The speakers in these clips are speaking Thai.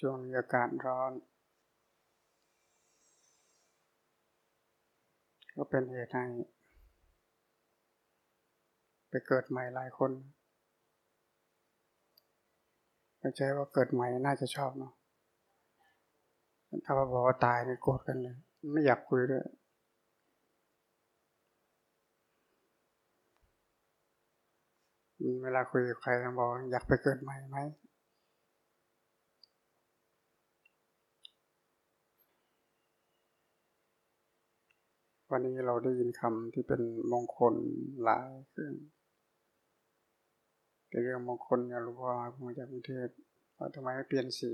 ช่วงนี้อากาศร้อน ก็เป็นเหตุให้ไปเกิดใหม่หลายคนไม่ใช่ว่าเกิดใหม่น่าจะชอบเนาะถ้าว่าบอกว่าตายนี่โกรธกันเลย ไม่อยากคุยด้วยเวลาคุยกับใครต้องบอกอยากไปเกิดใหม่ไหม วันนี้เราได้ยินคำที่เป็นมงคลหลายขึ้นแต่เรื่องมงคลเนี่ยรู้ว่ามาจากกรุงเทพว่าทำไมไม่เปลี่ยนสี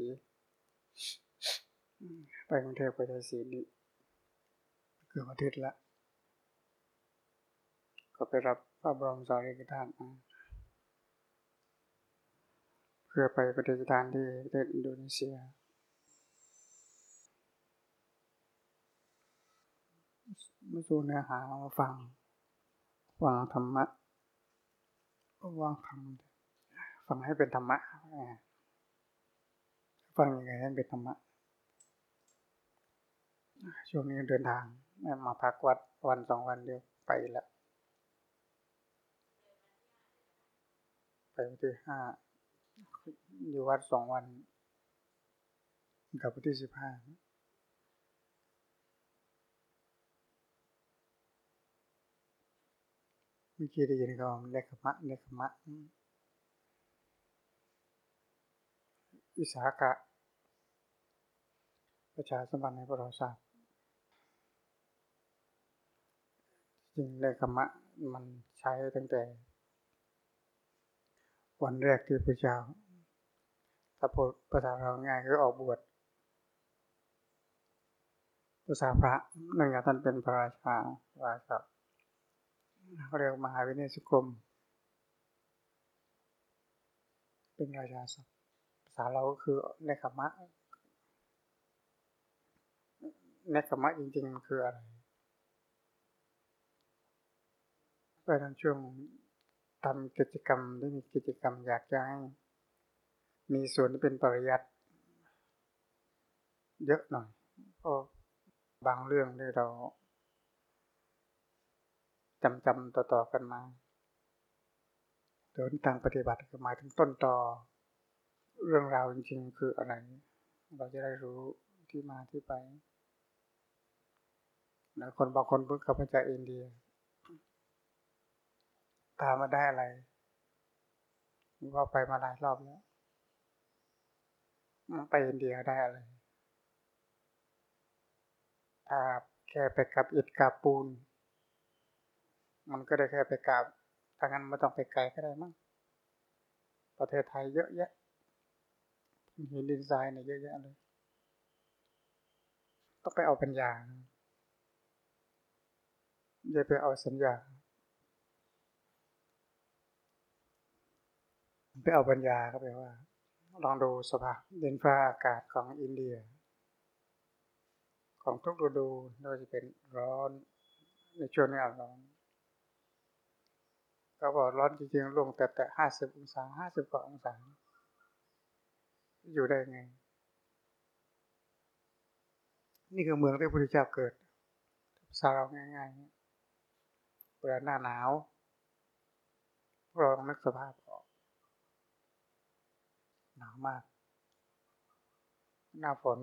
ไปกรุงเทพไปใช้สีนี้เกือบอาทิตย์ละ ก็ไปรับพระบรมสารีริกธาตุมาเพื่อไปปฏิบัติการที่ประเทศอินโดนีเซีย มาสู่เนื้อหามาฟังฟังธรรมะวางธรรมฟังให้เป็นธรรมะฟังยังไงให้เป็นธรรมะช่วงนี้เดินทางมาพักวัดวันสองวันเดียวไปแล้วไปวันที่ห้าอยู่วัดสองวัน กับวันที่สิบห้า มื่อกี้ได้ยินเขาเนคขมะเนคขมะอิสากะประชาสัมพันธ์ในประวัติศาสตร์จริงเนคขมะมันใช้ตั้งแต่ วันแรกที่พระเจ้าถ้าพูดภาษาเราง่ายคือออกบวชภาษาพระหนึ่งท่านเป็นพระราชาราชา เรียกมหาวินัยสุกรม เป็นราชาศัพท์ภาษาเราก็คือเนคขมะเนคขมะจริงๆมันคืออะไรไปทำช่วงทำกิจกรรมได้มีกิจกรรมอยากจะให้มีส่วนที่เป็นปริยัติเยอะหน่อยเพราะบางเรื่องที่เรา จำจำต่อๆกันมาโดยทางปฏิบัติหมายถึงต้นต่อเรื่องราวจริงๆคืออะไร เราจะได้รู้ที่มาที่ไปแล้วคนบางคนเพิ่งกลับมาจากอินเดีย ตามมาได้อะไรว่าไปมาหลายรอบแล้วไปอินเดียได้อะไรถ้าแค่ไปกับอิฐกับปูน มันก็ได้แค่ไปกราบถ้างั้นไม่ต้องไปไกลก็ได้มั้งประเทศไทยเยอะแยะหินดินทรายเนี่ยเยอะแยะเลย ต้องไปเอาปัญญาอย่าไปเอาสัญญา ไปเอาปัญญาก็แปลว่า ลองดูสภาพดินฟ้าอากาศของอินเดีย ของทุกฤดูไม่ว่าจะเป็นร้อนในช่วงนี้ร้อน เขาบอกร้อนจริงๆลงแต่แต่ห้าสิบองศาห้าสิบกว่าองศา อยู่ได้ไง นี่คือเมืองที่พระพุทธเจ้าเกิดสาเราง่ายๆเวลาหน้าหนาวเราต้องนึกสภาพออก หนาวมาก หน้าฝน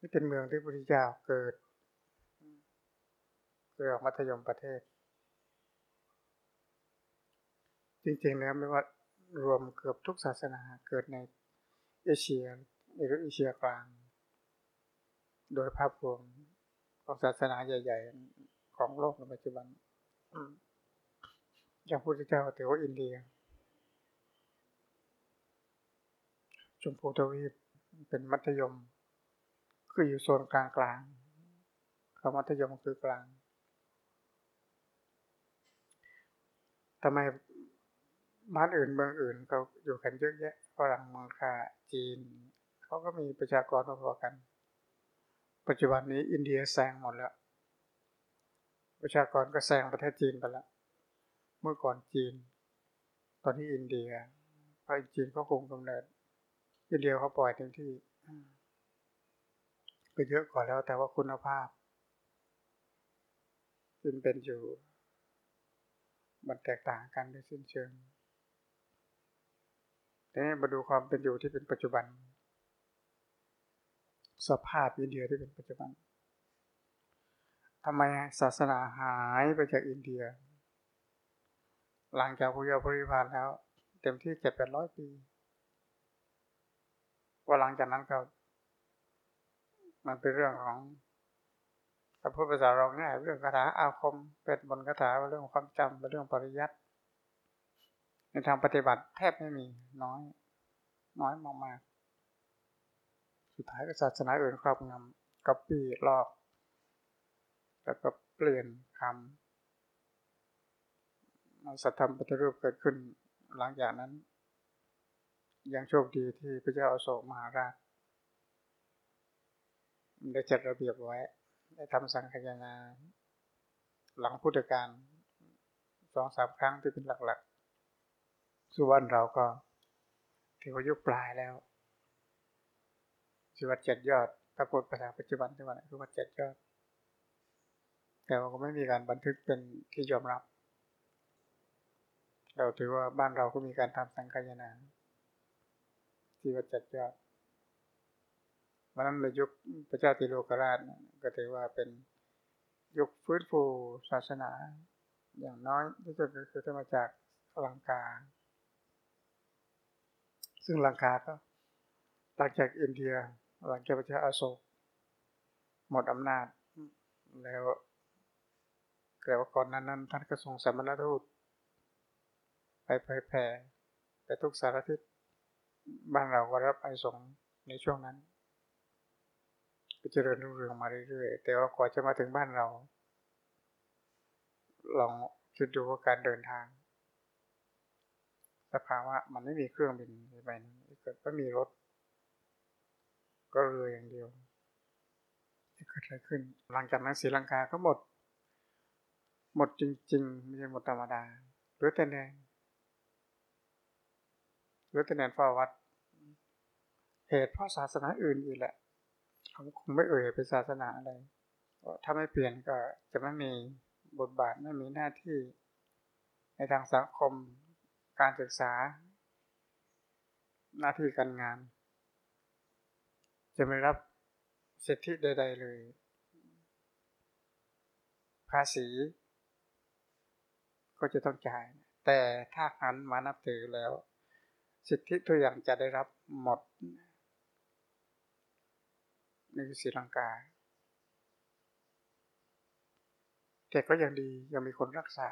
นี่เป็นเมืองที่พระพุทธเจ้าเกิดเกิดออกมัธยมประเทศ จริงๆแล้วไม่ว่ารวมเกือบทุกศาสนาเกิดในเอเชียหรือเอเชียกลาง โดยภาพรวมของศาสนาใหญ่ ๆ ของโลกในปัจจุบันอย่างพุทธเจ้าถือว่าอินเดีย ชมพูทวีปเป็นมัธยม คืออยู่โซนกลางๆคำมัธยมคือกลางทำไม บ้านอื่นเมืองอื่นเขาอยู่กันเยอะแยะฝรั่งมังคาจีนเขาก็มีประชากรพอๆกัน ปัจจุบันนี้อินเดียแซงหมดแล้ว ประชากรก็แซงประเทศจีนไปแล้ว เมื่อก่อนจีน ตอนนี้อินเดียเพราะจีนก็คงกำเนิดอินเดียเขาปล่อยเต็มที่ก็เยอะกว่าแล้วแต่ว่าคุณภาพที่เป็นอยู่ มันแตกต่างกันในสิ้นเชิง ทีนี้มาดูความเป็นอยู่ที่เป็นปัจจุบัน สภาพอินเดียที่เป็นปัจจุบันทำไมศาสนาหายไปจากอินเดีย หลังจากพุทธบริพานแล้ว เต็มที่เจ็ดแปดร้อยปี ว่าหลังจากนั้นก็ มันเป็นเรื่องของถ้าพูดภาษาเราง่ายเรื่องคาถาอาคม เป็นบนคาถาเรื่องความจำเป็นเรื่องปริยัติ ในทางปฏิบัติแทบไม่มีน้อย น้อยมากๆสุดท้ายก็ศาสนาอื่นครอบงำก๊อปปี้ลอก แล้วก็เปลี่ยนคำสัตธรรมปฏิรูปเกิดขึ้นหลังจากนั้น ยังโชคดีที่พระเจ้าอโศกมหาราชได้จัดระเบียบไว้ ได้ทำสังฆนาหลังพุทธกาลสองสามครั้งที่เป็นหลักๆ สุวรรณเราก็ถือว่ายุคปลายแล้วชีวิตเจ็ดยอดถ้าพูดภาษาปัจจุบันที่ว่าคือว่าเจ็ดยอด แต่ว่าก็ไม่มีการบันทึกเป็นที่ยอมรับ เราถือว่าบ้านเราก็มีการทำสังฆนาที่วัดจัดยอดวันนั้นในยุคพระเจ้าติโลกราชก็ถือว่าเป็นยุคฟื้นฟูศาสนา อย่างน้อยที่สุดก็คือถ้ามาจากลังกา ซึ่งลังกาก็หลังจากอินเดีย หลังจากพระเจ้าอาโศกหมดอำนาจ แล้วแต่ว่าก่อนนั้นนั้นท่านก็ส่งสมณทูตไปเผยแผ่ไปทุกสารทิศบ้านเราก็รับไอสงในช่วงนั้นก็เจริญรุ่งเรืองมาเรื่อยๆแต่ว่ากว่าจะมาถึงบ้านเรา ลองคิดดูว่าการเดินทาง สภาวะมันไม่มีเครื่องบินไปนั้นเกิดไม่มีรถ ก็เรืออย่างเดียวเกิดอะไรขึ้น หลังจากนั้นศรีลังกาก็หมด หมดจริงๆไม่ใช่หมดธรรมดาหรือแต่แนนหรือแต่แนนฝ้าวัด เหตุเพราะศาสนาอื่นอีกแหละเขาคงไม่เอ่ยเป็นศาสนาอะไรถ้าไม่เปลี่ยนก็จะไม่มีบทบาทไม่มีหน้าที่ในทางสังคม การศึกษา หน้าที่การงาน จะไม่รับสิทธิใด ๆ เลย ภาษี ก็จะต้องจ่าย แต่ถ้าหันมานับถือแล้ว สิทธิทุกอย่างจะได้รับหมดนี่คือศรีลังกา แต่ก็ยังดียังมีคนรักษา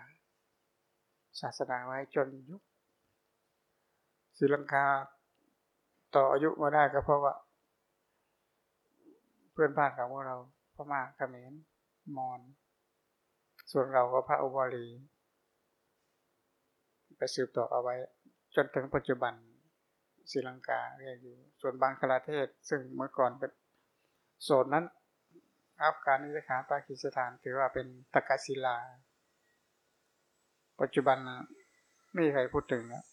ศาสนาไว้จนยุค ศรีลังกาต่ออายุมาได้ก็เพราะว่า เพื่อนบ้านของพวกเราพม่าเขมรมอญส่วนเราก็พระอุบาลีไปสืบต่อเอาไว้ จนถึงปัจจุบันศรีลังกาเรียกอยู่ ส่วนบางคลาเทศ ซึ่งเมื่อก่อนเป็นโซนนั้นอัฟกานิสถานปากีสถานถือว่าเป็นตะกศิลา ปัจจุบันไม่มีใครพูดถึงแล้ว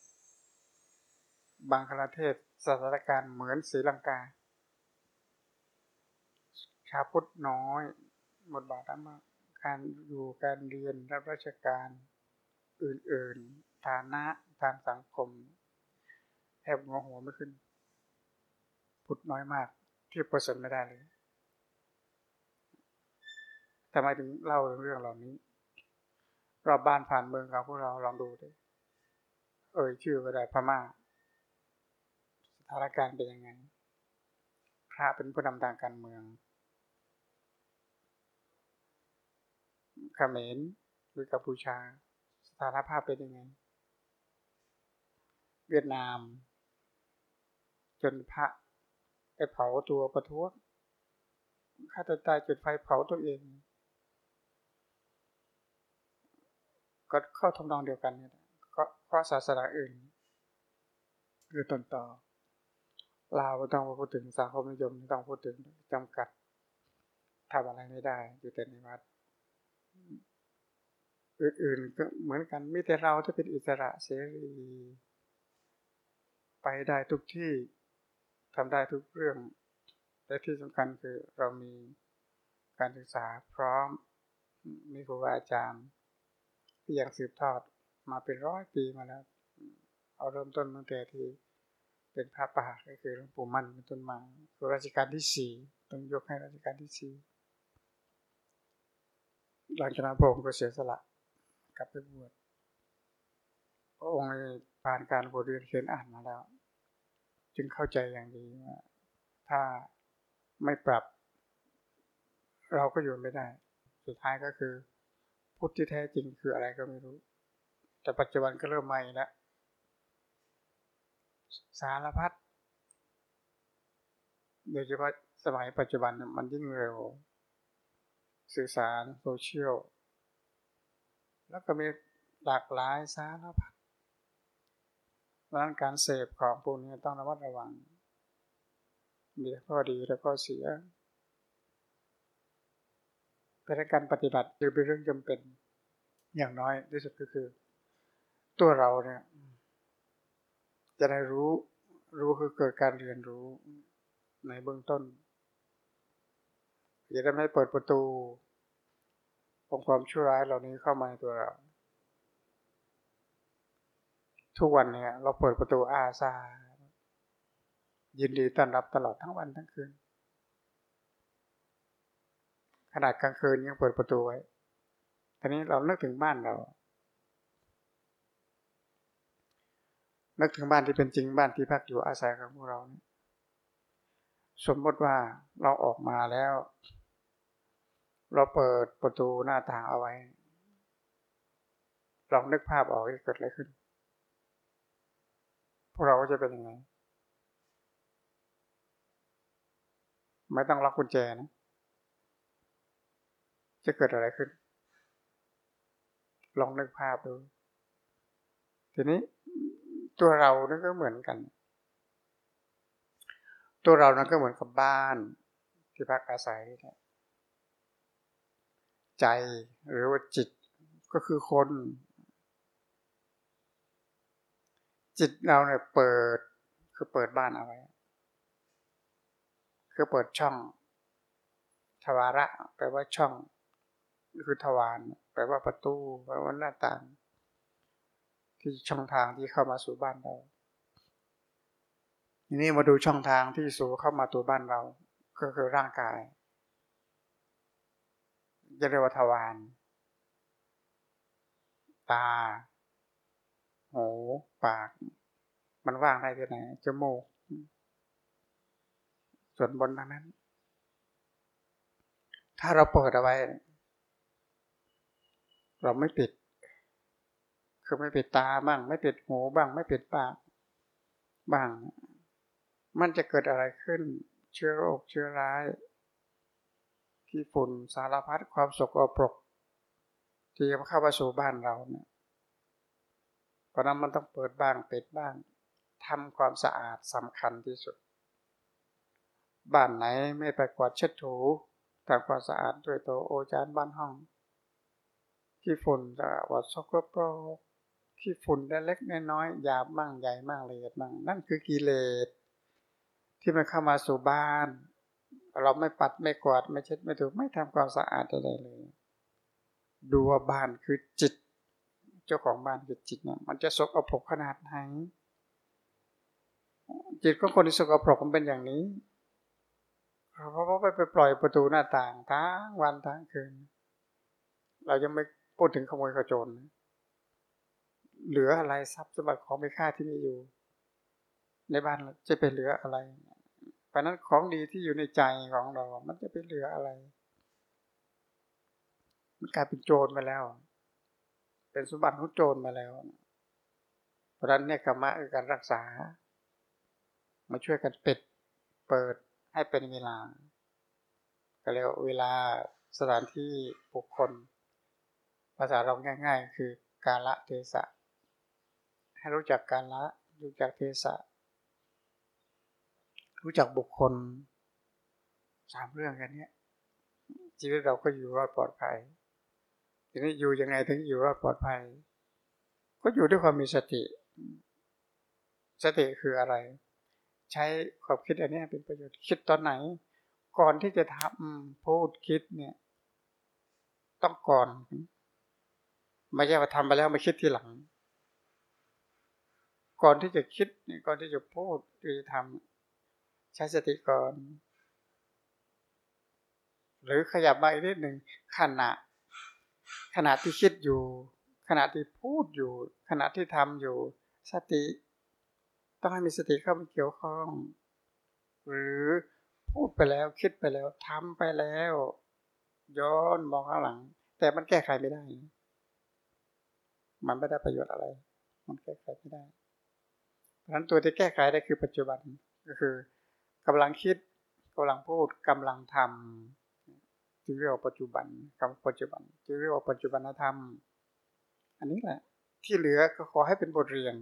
บางคลาเทศสถานการณ์เหมือนศรีลังกา ชาพุทธน้อยหมดบาทมากการอยู่การเรียนรับราชการอื่น ๆ ฐานะทางสังคมแทบหัวหัวไม่ขึ้น พุดน้อยมาก ที่ประสนไม่ได้เลยทำไมถึงเล่าเรื่องเหล่านี้ รอบบ้านผ่านเมืองของพวกเราลองดูดิเอ่ยชื่อก็ได้พม่า สถานการณ์เป็นยังไง พระเป็นผู้นำทางการเมืองเขมรหรือกัมพูชา สถานภาพเป็นยังไง เวียดนาม จนพระไปเผาตัวประท้วงฆ่าตัวตายจุดไฟเผาตัวเอง ก็เข้าทำนองเดียวกันเนี่ยก็เพราะศาสนาอื่น คือต้นต่อ ลาวต้องพูดถึงสังคมนิยมต้องพูดถึงจำกัดทำอะไรไม่ได้ อยู่แต่ในวัดอื่นๆก็เหมือนกันมีแต่เราที่เป็นอิสระเสรีไปได้ทุกที่ทำได้ทุกเรื่อง และที่สำคัญคือเรามีการศึกษาพร้อมมีครูบาอาจารย์ ที่ยังสืบทอดมาเป็นร้อยปีมาแล้ว เอาเริ่มต้นตั้งแต่ที่ เป็นพระป่าก็คือหลวงปู่มั่นเป็นต้นมาคือรัชกาลที่สี่ต้องยกให้รัชกาลที่สี่หลังจากนั้นพระองค์ก็เสียสละกลับไปบวชพระองค์ผ่านการบทเรียนเขียนอ่านมาแล้ว จึงเข้าใจอย่างดีว่าถ้าไม่ปรับ เราก็อยู่ไม่ได้ สุดท้ายก็คือพุทธที่แท้จริงคืออะไรก็ไม่รู้ แต่ปัจจุบันก็เริ่มใหม่แล้ว สารพัดโดยเฉพาะสมัยปัจจุบันมันยิ่งเร็ว สื่อสารโซเชียล แล้วก็มีหลากหลายสารพัดดังนั้นการเสพของพวกนี้ต้องระมัดระวัง มีข้อดีและข้อเสียแต่การปฏิบัติคือเป็นเรื่องจำเป็นอย่างน้อยที่สุดก็คือ ตัวเราเนี่ย จะได้รู้ รู้คือเกิดการเรียนรู้ในเบื้องต้นจะได้ไม่เปิดประตูของความชั่วร้ายเหล่านี้เข้ามาในตัวเรา ทุกวันเนี่ยเราเปิดประตูอาซายินดีต้อนรับตลอดทั้งวันทั้งคืน ขนาดกลางคืนยังเปิดประตูไว้ทีนี้เรานึกถึงบ้านเรา นึกถึงบ้านที่เป็นจริงบ้านที่พักอยู่อาศัยของพวกเราเนี่ยสมมติว่าเราออกมาแล้ว เราเปิดประตูหน้าต่างเอาไว้ ลองนึกภาพออกว่าเกิดอะไรขึ้น พวกเราจะเป็นยังไง ไม่ต้องล็อกกุญแจนะ จะเกิดอะไรขึ้น ลองนึกภาพดู ทีนี้ ตัวเรานั่นก็เหมือนกัน ตัวเรานั้นก็เหมือนกับบ้าน ที่พักอาศัย ใจหรือว่าจิตก็คือคน จิตเราเนี่ยเปิดคือเปิดบ้านเอาไว้ คือเปิดช่อง ทวาระแปลว่าช่อง คือทวารแปลว่าประตูแปลว่าหน้าต่าง ที่ช่องทางที่เข้ามาสู่บ้านเราทีนี้มาดูช่องทางที่สู่เข้ามาตัวบ้านเรา ก็คือร่างกายจะเรียกว่าทวารตาหูปาก มันว่างได้ที่ไหนจมูกส่วนบนทางนั้น ถ้าเราเปิดเอาไว้ เราไม่ปิด คือไม่ปิดตาบ้าง ไม่ปิดหูบ้าง ไม่ปิดปากบ้าง มันจะเกิดอะไรขึ้น เชื้อโรคเชื้อร้ายที่ฝุ่นสารพัดความสกปรกที่จะเข้ามาสู่บ้านเราเนี่ยเพราะนั้นมันต้องเปิดบ้างปิดบ้างทำความสะอาดสำคัญที่สุด บ้านไหนไม่ไปกวาดเช็ดถูทำความสะอาดด้วยตัวโอจานบ้านห้อง ที่ฝุ่นจะวัดสกปรก ขี้ฝุ่นเล็กน้อยหยาบมั่งใหญ่มั่งละเอียดมั่งนั่นคือกิเลสที่มันเข้ามาสู่บ้าน เราไม่ปัดไม่กวาดไม่เช็ดไม่ถูไม่ทำความสะอาดอะไรเลย ดูว่าบ้านคือจิต เจ้าของบ้านคือจิตเนี่ยมันจะสกปรกขนาดไหนจิตของคนที่สกปรกมันเป็นอย่างนี้เพราะว่าไปไปปล่อยประตูหน้าต่างทั้งวันทั้งคืน เรายังไม่พูดถึงขโมยขโจรนะ เหลืออะไรทรัพย์สมบัติของมีค่าที่มีอยู่ ในบ้านจะเป็นเหลืออะไรเพราะนั้นของดีที่อยู่ในใจของเรา มันจะเป็นเหลืออะไร มันกลายเป็นโจรมาแล้ว เป็นสมบัติของโจรมาแล้วเพราะนั้นเนี่ยกรรมะคือการรักษา มาช่วยกันปิดเปิดให้เป็นเวลา ก็เรียกเวลาสถานที่บุคคล ภาษาเราง่าย ๆ คือกาละเทศะ ให้รู้จักการละ รู้จักเทศะ รู้จักบุคคลสามเรื่องกันเนี้ยชีวิตเราก็อยู่รอดปลอดภัยทีนี้อยู่ยังไงถึงอยู่รอดปลอดภัย ก็อยู่ด้วยความมีสติ สติคืออะไร ใช้ความคิดอันนี้เป็นประโยชน์คิดตอนไหน ก่อนที่จะทำพูดคิดเนี่ย ต้องก่อน ไม่ใช่ว่าทำไปแล้วมาคิดทีหลัง ก่อนที่จะคิดก่อนที่จะพูดหรือทำใช้สติก่อน หรือขยับมาอีกนิดหนึ่งขณะ ขณะที่คิดอยู่ ขณะที่พูดอยู่ ขณะที่ทำอยู่ สติ ต้องให้มีสติเข้ามาเกี่ยวข้อง หรือพูดไปแล้วคิดไปแล้วทำไปแล้ว ย้อนมองข้างหลัง แต่มันแก้ไขไม่ได้ มันไม่ได้ประโยชน์อะไร มันแก้ไขไม่ได้ นั้นตัวที่แก้ไขได้คือปัจจุบันก็คือกำลังคิดกำลังพูดกำลังทำจึงเรียกว่าปัจจุบันคำปัจจุบันจึงเรียกว่าปัจจุบันธรรม อันนี้แหละ ที่เหลือก็ขอให้เป็นบทเรียน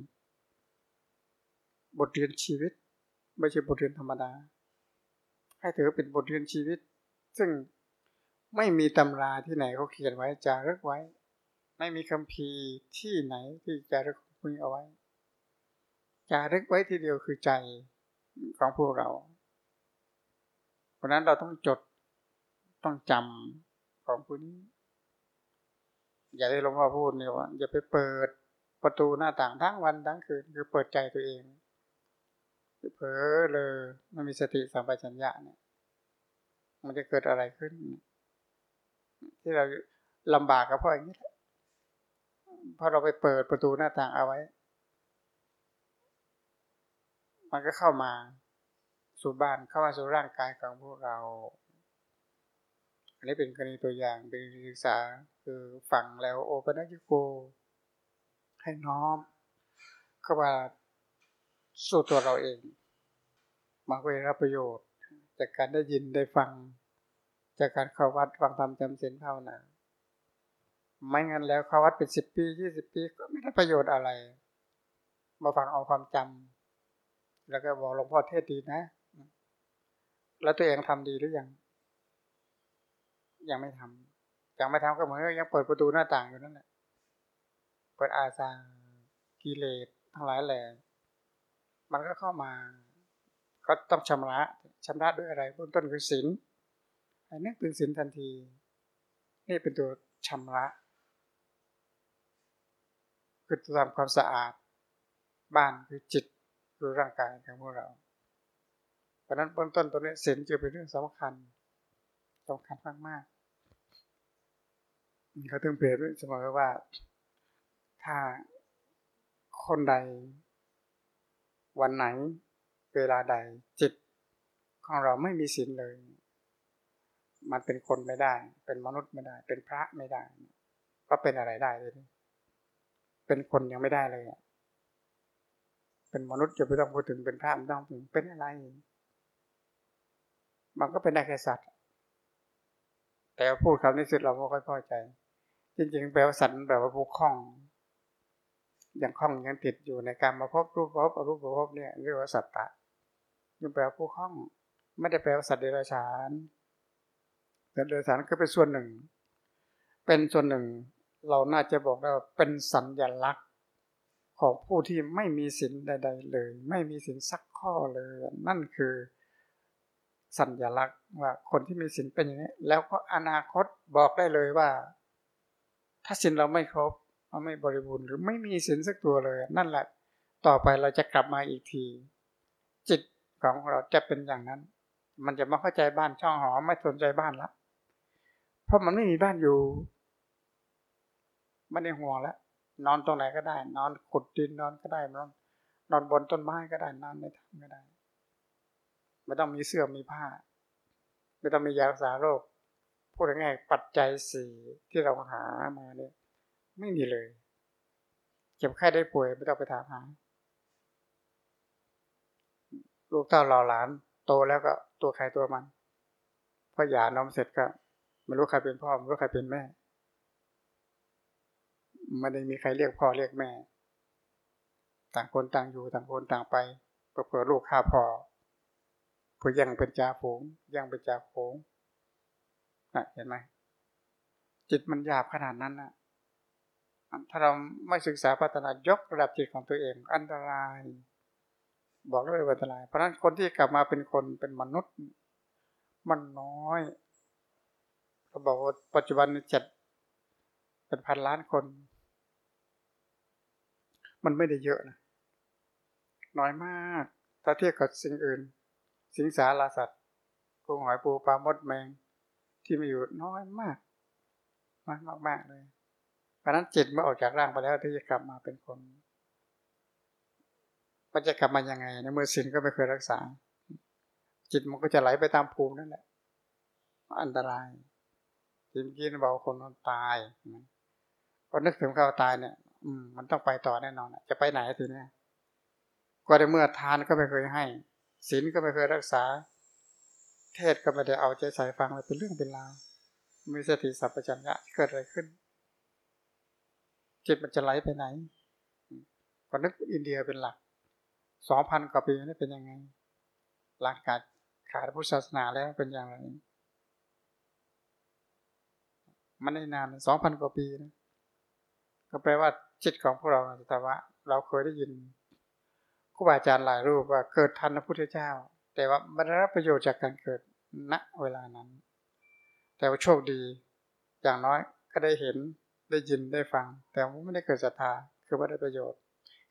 บทเรียนชีวิต ไม่ใช่บทเรียนธรรมดา ให้ถือเป็นบทเรียนชีวิต ซึ่งไม่มีตำราที่ไหนเขาเขียนไว้จารึกไว้ ไม่มีคัมภีร์ที่ไหนที่จารึกพึงเอาไว้ จารึกไว้ทีเดียวคือใจของพวกเรา เพราะนั้นเราต้องจดต้องจำของผู้นี้ อย่าได้ลงมาพูดเนี่ยว่า อย่าไปเปิดประตูหน้าต่างทั้งวันทั้งคืนคือเปิดใจตัวเองเผลอเลยมันมีสติสัมปชัญญะเนี่ย มันจะเกิดอะไรขึ้น ที่เราลำบากก็เพราะอย่างนี้แหละเราไปเปิดประตูหน้าต่างเอาไว้ มันก็เข้ามาสู่บ้านเข้ามาสู่ร่างกายของพวกเรา อันนี้เป็นกรณีตัวอย่างเป็นศึกษาคือฟังแล้วโอปัญญิโก ให้น้อมเข้ามาสู่ตัวเราเองมันก็ได้รับประโยชน์ จากการได้ยินได้ฟัง จากการเข้าวัดฟังธรรมจำศีลภาวนาไม่งั้นแล้วเข้าวัดเป็นสิบปียี่สิบปีก็ไม่ได้ประโยชน์อะไร มาฟังเอาความจำ แล้วก็บอกหลวงพ่อเทศดีนะ แล้วตัวเองทำดีหรือยัง ยังไม่ทำยังไม่ทำก็เหมือนยังเปิดประตูหน้าต่างอยู่นั่นแหละ เปิดอาซากิเลสทั้งหลายแหล่มันก็เข้ามา ก็ต้องชำระชำระด้วยอะไรเบื้องต้นคือศีลอันนี้เป็นศีลทันที นี่เป็นตัวชำระคือทำความสะอาด บ้านคือจิต คือร่างกายของพวกเราเพราะนั้นเบื้องต้นตัวนี้ศีลจะเป็นเรื่องสำคัญสำคัญมากมากเขาถึงเปรียบเสมอว่า ถ้าคนใด วันไหน เวลาใดจิตของเราไม่มีศีลเลย มันเป็นคนไม่ได้ เป็นมนุษย์ไม่ได้ เป็นพระไม่ได้ก็เป็นอะไรได้เลย เป็นคนยังไม่ได้เลย เป็นมนุษย์จะไม่ต้องพูดถึงเป็นพระไม่ต้องถึงเป็นอะไร มันก็เป็นได้แค่สัตว์ แต่พูดคำนี้สุดเราไม่ค่อยพอใจ จริงๆแปลว่าสัตว์แบบว่าผู้คล้อง อยังคล้องยังติดอยู่ในการมาพบรูปพบอรูปพบเนี่ยเรียกว่าสัตตะยังแปลว่าผู้คล้อง ไม่ได้แปลว่าสัตว์เดรัจฉานสัตว์เดรัจฉานก็เป็นส่วนหนึ่ง เป็นส่วนหนึ่ง เราน่าจะบอกได้ว่าเป็นสัญญลักษณ์ ของผู้ที่ไม่มีศีลใด ๆ เลย ไม่มีศีลสักข้อเลย นั่นคือสัญลักษณ์ว่าคนที่มีศีลเป็นอย่างนี้ แล้วก็อนาคตบอกได้เลยว่า ถ้าศีลเราไม่ครบเราไม่บริบูรณ์หรือไม่มีศีลสักตัวเลย นั่นแหละ ต่อไปเราจะกลับมาอีกที จิตของเราจะเป็นอย่างนั้น มันจะไม่เข้าใจบ้านช่องหอไม่สนใจบ้านละเพราะมันไม่มีบ้านอยู่ม่ได้ห่วงแล้ว นอนตรงไหนก็ได้ นอนขุดดินนอนก็ได้ นอนนอนบนต้นไม้ก็ได้นอนในถ้ำก็ได้ ไม่ต้องมีเสื้อมีผ้า ไม่ต้องมียารักษาโรคพูดง่ายๆปัจจัยสี่ที่เราหามาเนี่ยไม่มีเลยเจ็บไข้ได้ป่วยไม่ต้องไปถามหา ลูกเต้าหล่อหลานโตแล้วก็ตัวใครตัวมันพอหย่านมเสร็จก็ไม่รู้ใครเป็นพ่อไม่รู้ใครเป็นแม่ ไม่ได้มีใครเรียกพ่อเรียกแม่ ต่างคนต่างอยู่ต่างคนต่างไปเผื่อลูกฆ่าพ่อเพื่อยังเป็นจ่าฝูงยังเป็นจ่าฝูงเห็นไหมจิตมันหยาบขนาดนั้นนะถ้าเราไม่ศึกษาพัฒนายกระดับจิตของตัวเอง อันตราย บอกเลยว่าอันตราย เพราะฉะนั้นคนที่กลับมาเป็นคนเป็นมนุษย์ มันน้อยเขาบอกว่าปัจจุบันเจ็ดเป็นพันล้านคน มันไม่ได้เยอะนะน้อยมาก ถ้าเทียบกับสิ่งอื่น สิงสาราสัตว์กุ้งหอยปูปลามดแมง ที่มีอยู่น้อยมากน้อยมากเลยเพราะนั้นจิตเมื่อออกจากร่างไปแล้วที่จะกลับมาเป็นคนมันจะกลับมายังไงในเมื่อสิ่งก็ไม่เคยรักษา จิตมันก็จะไหลไปตามภูมินั่นแหละ อันตรายที่เมื่อกี้บอกคนนตายพอนึกถึงเขาตายเนี่ย อืมมันต้องไปต่อแน่นอนจะไปไหนทีนี้ก็ได้เมื่อทานก็ไม่เคยให้ศีลก็ไม่เคยรักษา เทศก็ไม่ได้เอาใจใส่ฟังเลยเป็นเรื่องเป็นราวมีสติสัพพัญญะเกิดอะไรขึ้น จิตมันจะไหลไปไหนก็นึกอินเดียเป็นหลักสองพันกว่าปีนี่เป็นยังไง หลักการขาดพุทธศาสนาแล้วเป็นอย่างไรมันได้นานสองพันกว่าปีนะก็แปลว่า จิตของพวกเราแต่ว่าเราเคยได้ยินครูบาอาจารย์หลายรูปว่าเกิดทันพระพุทธเจ้า แต่ว่าไม่ได้รับประโยชน์จากการเกิดณเวลานั้น แต่ว่าโชคดี อย่างน้อยก็ได้เห็นได้ยินได้ฟัง แต่ไม่ได้เกิดศรัทธาคือไม่ได้ประโยชน์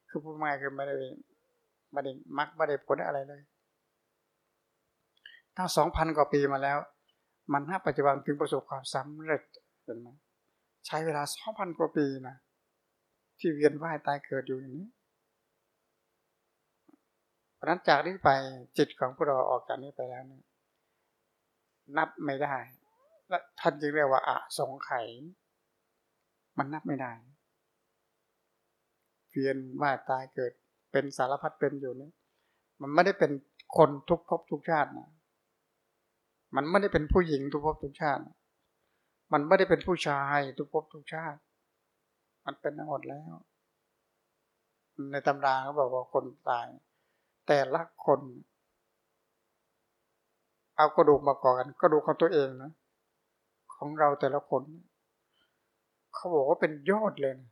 คือพูดง่ายคือไม่ได้ไม่ได้มักไม่ได้ผลอะไรเลยตั้งสองพันกว่าปีมาแล้ว มันณปัจจุบันถึงประสบความสำเร็จเห็นไหมใช้เวลาสองพันกว่าปีนะ ที่เวียนว่ายตายเกิดอยู่อย่างนี้เพราะนั้นจากนี้ไปจิตของพวกเราออกจากนี้ไปแล้วนี่นับไม่ได้ และท่านจึงเรียกว่าอะสงไข มันนับไม่ได้เวียนว่ายตายเกิด เป็นสารพัดเป็นอยู่นี่มันไม่ได้เป็นคนทุกภพทุกชาตินะมันไม่ได้เป็นผู้หญิงทุกภพทุกชาติ มันไม่ได้เป็นผู้ชายทุกภพทุกชาติ มันเป็นหมดแล้ว ในตำราเขาบอกว่าคนตาย แต่ละคน เอากระดูกมาก่อกันกระดูกของตัวเองนะของเราแต่ละคนเขาบอกว่าเป็นยอดเลยนะ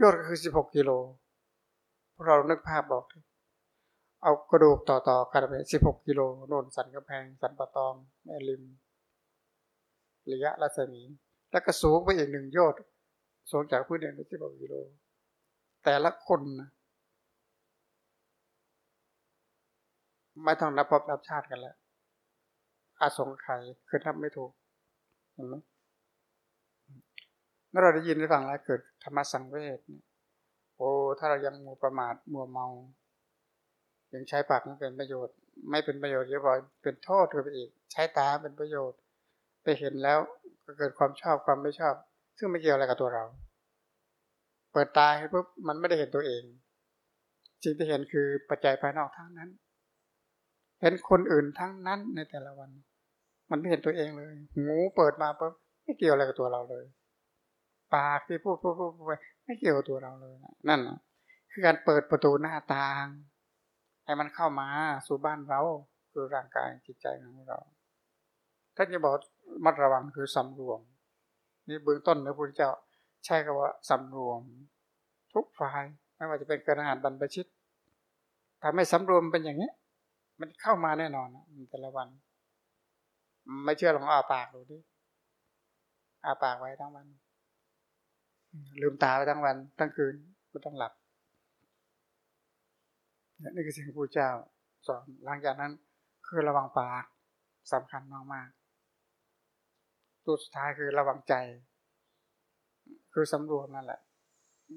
ยอดก็คือสิบหกกิโลพวกเรานึกภาพบอก เอากระดูกต่อๆกันไปสิบหกกิโลโน่นสันกระแพง สันปะตองแม่ริมระยะรัศมี แล้วก็สูงไปอีกหนึ่งยอด สูงจากพื้นดินไปที่บอกกิโล แต่ละคนนะไม่ต้องนับพบนับชาติกันแล้ว อาสงไขยคือนับไม่ถูกเห็นไหมเมื่อเราได้ยินได้ฟังแล้วเกิดธรรมสังเวชโอ้ถ้าเรายังมัวประมาทมัวเมา ยังใช้ปากไม่เป็นประโยชน์ ไม่เป็นประโยชน์เยอะบ่อยเป็นโทษไปอีก ใช้ตาเป็นประโยชน์ ไปเห็นแล้วก็เกิดความชอบความไม่ชอบ ซึ่งไม่เกี่ยวอะไรกับตัวเรา เปิดตาให้ปุ๊บมันไม่ได้เห็นตัวเองสิ่งที่เห็นคือปัจจัยภายนอกทั้งนั้น เห็นคนอื่นทั้งนั้นในแต่ละวัน มันไม่เห็นตัวเองเลยหูเปิดมาปุ๊บไม่เกี่ยวอะไรกับตัวเราเลย ปากที่พูดพูดพูดไปไม่เกี่ยวกับตัวเราเลยนั่นคือการเปิดประตูหน้าต่าง ให้มันเข้ามาสู่บ้านเราคือร่างกายจิตใจของเราท่านจะบอกมัดระวังคือสำรวม นี่เบื้องต้นนะพระพุทธเจ้าใช้คำว่าสำรวม ทุกฝ่ายไม่ว่าจะเป็นกระหานบรรพชิตถ้าไม่สำรวมเป็นอย่างนี้ มันเข้ามาแน่นอนแต่ละวัน ไม่เชื่อลองอาปากดูดิอาปากไว้ทั้งวัน ลืมตาไว้ทั้งวัน ทั้งคืนไม่ต้องหลับนี่คือสิ่งที่พระเจ้าสอนหลังจากนั้น คือระวังปากสำคัญมาก ตัวสุดท้ายคือระวังใจ คือสำรวมนั่นแหละ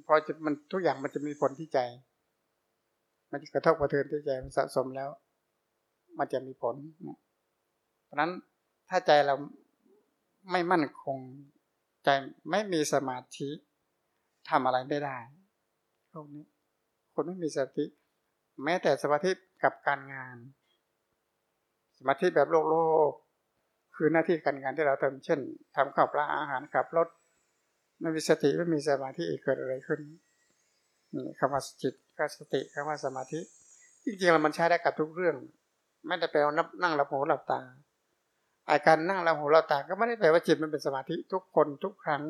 พอจะมันทุกอย่างมันจะมีผลที่ใจ มันจะกระทบกระเทือนที่ใจมันสะสมแล้ว มันจะมีผลเพราะนั้นถ้าใจเราไม่มั่นคงใจไม่มีสมาธิทำอะไรไม่ได้พวกนี้ คนไม่มีสติ แม้แต่สมาธิกับการงาน สมาธิแบบโลกโลก คือหน้าที่การงานที่เราทำเช่นทำข้าวปลาอาหารขับรถไม่มีสติไม่มีสมาธิเกิดอะไรขึ้นนี่คำว่าจิตก็สติคำว่าสมาธิ จริงๆแล้วมันใช้ได้กับทุกเรื่อง ไม่ได้แปลว่านั่งหลับหูหลับตา อาการนั่งหลับหูหลับตา ก็ไม่ได้แปลว่าจิตมันเป็นสมาธิทุกคนทุกครั้ง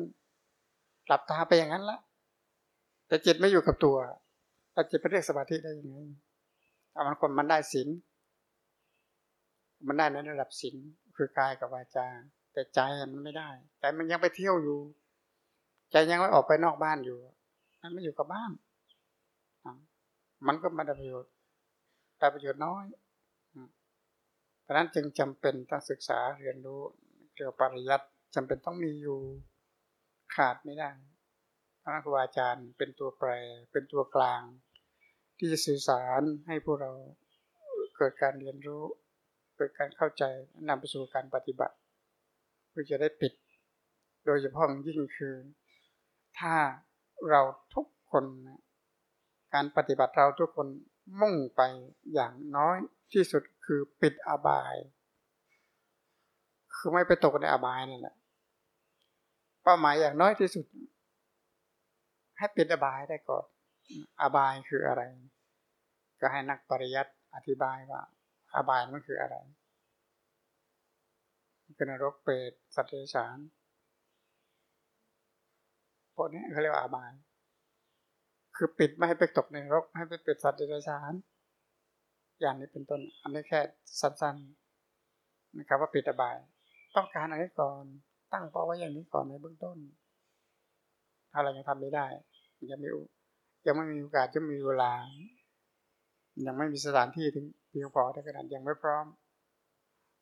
หลับตาไปอย่างนั้นละ แต่จิตไม่อยู่กับตัวแต่จิตไปเรียกสมาธิได้ยังไงบางคนมันได้ศีลมันได้ในระดับศีล คือกายกับวาจา แต่ใจมันไม่ได้ใจมันยังไปเที่ยวอยู่ ใจยังไม่ออกไปนอกบ้านอยู่ มันไม่อยู่กับบ้าน มันก็ม่ได้ประโยชน์ได้ประโยชน์น้อยเพราะนั้นจึงจำเป็นต้องศึกษาเรียนรู้เกี่ยวกับปริยัติจำเป็นต้องมีอยู่ขาดไม่ได้พระครูอาจารย์เป็นตัวแปรเป็นตัวกลาง ที่จะสื่อสารให้พวกเราเกิดการเรียนรู้ เกิดการเข้าใจนำไปสู่การปฏิบัติเพื่อจะได้ปิด โดยเฉพาะยิ่งคือ ถ้าเราทุกคนการปฏิบัติเราทุกคนมุ่งไปอย่างน้อยที่สุดคือปิดอบาย คือไม่ไปตกในอบายนี่นแหละเป้าหมายอย่างน้อยที่สุด ให้ปิดอบายได้ก่อนอบายคืออะไร ก็ให้นักปริยัติอธิบายว่า อบายมันคืออะไรคือนรกเปรตสัตว์เดรัจฉานพวกนี้เขาเรียกว่าอบาย คือปิดไม่ให้ไปตกในนรกให้ไปปิดสัตว์เดรัจฉาน อย่างนี้เป็นต้น อันนี้แค่สั้นๆนะครับ ว่าปิดอบาย ต้องการอะไรก่อน ตั้งเป้าไว้อย่างนี้ก่อนในเบื้องต้น ถ้าเรายังทำไม่ได้ ยังไม่ยังไม่มีโอกาสจะมีเวลา ยังไม่มีสถานที่ถึงเพียงพอได้ขนาดยังไม่พร้อม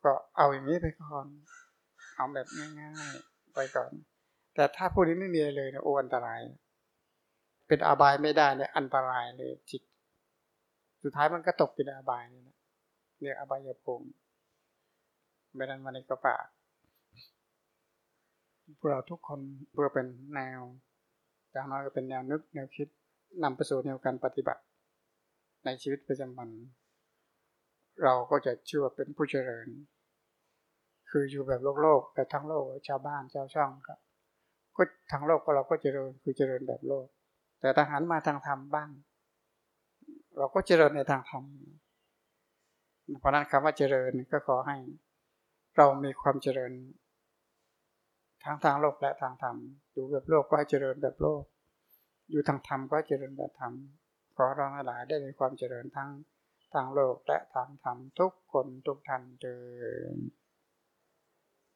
ก็เอาอย่างนี้ไปก่อนเอาแบบง่ายๆไปก่อน แต่ถ้าพูดนี้ไม่มีเลยเนี่ยโอ้อันตราย เป็นอบายไม่ได้เนี่ยอันตรายเลยจิต สุดท้ายมันก็ตกเป็นอบายนี่นะเรียกอบายภูมิไม่นั้นวันนี้ก็ฝากพวกเราทุกคนเพื่อเป็นแนวอย่างน้อยก็เป็นแนวนึกแนวคิดนำไปสู่แนวการปฏิบัติ ในชีวิตประจำวัน เราก็จะชื่อว่าเป็นผู้เจริญ คืออยู่แบบโลกโลกแบบทั้งโลกชาวบ้านชาวช่องก็ก็ทั้งโลกก็เราก็เจริญคือเจริญแบบโลก แต่ทหารมาทางธรรมบ้าง เราก็เจริญในทางธรรมเพราะนั้นคำว่าเจริญก็ขอให้ เรามีความเจริญทั้งทางโลกและทางธรรมอยู่แบบโลกก็ให้เจริญแบบโลก อยู่ทางธรรมก็เจริญแบบธรรม ขอเราหลายได้มีความเจริญทั้งทางโลกและทางธรรมทุกคนทุกท่านเดิน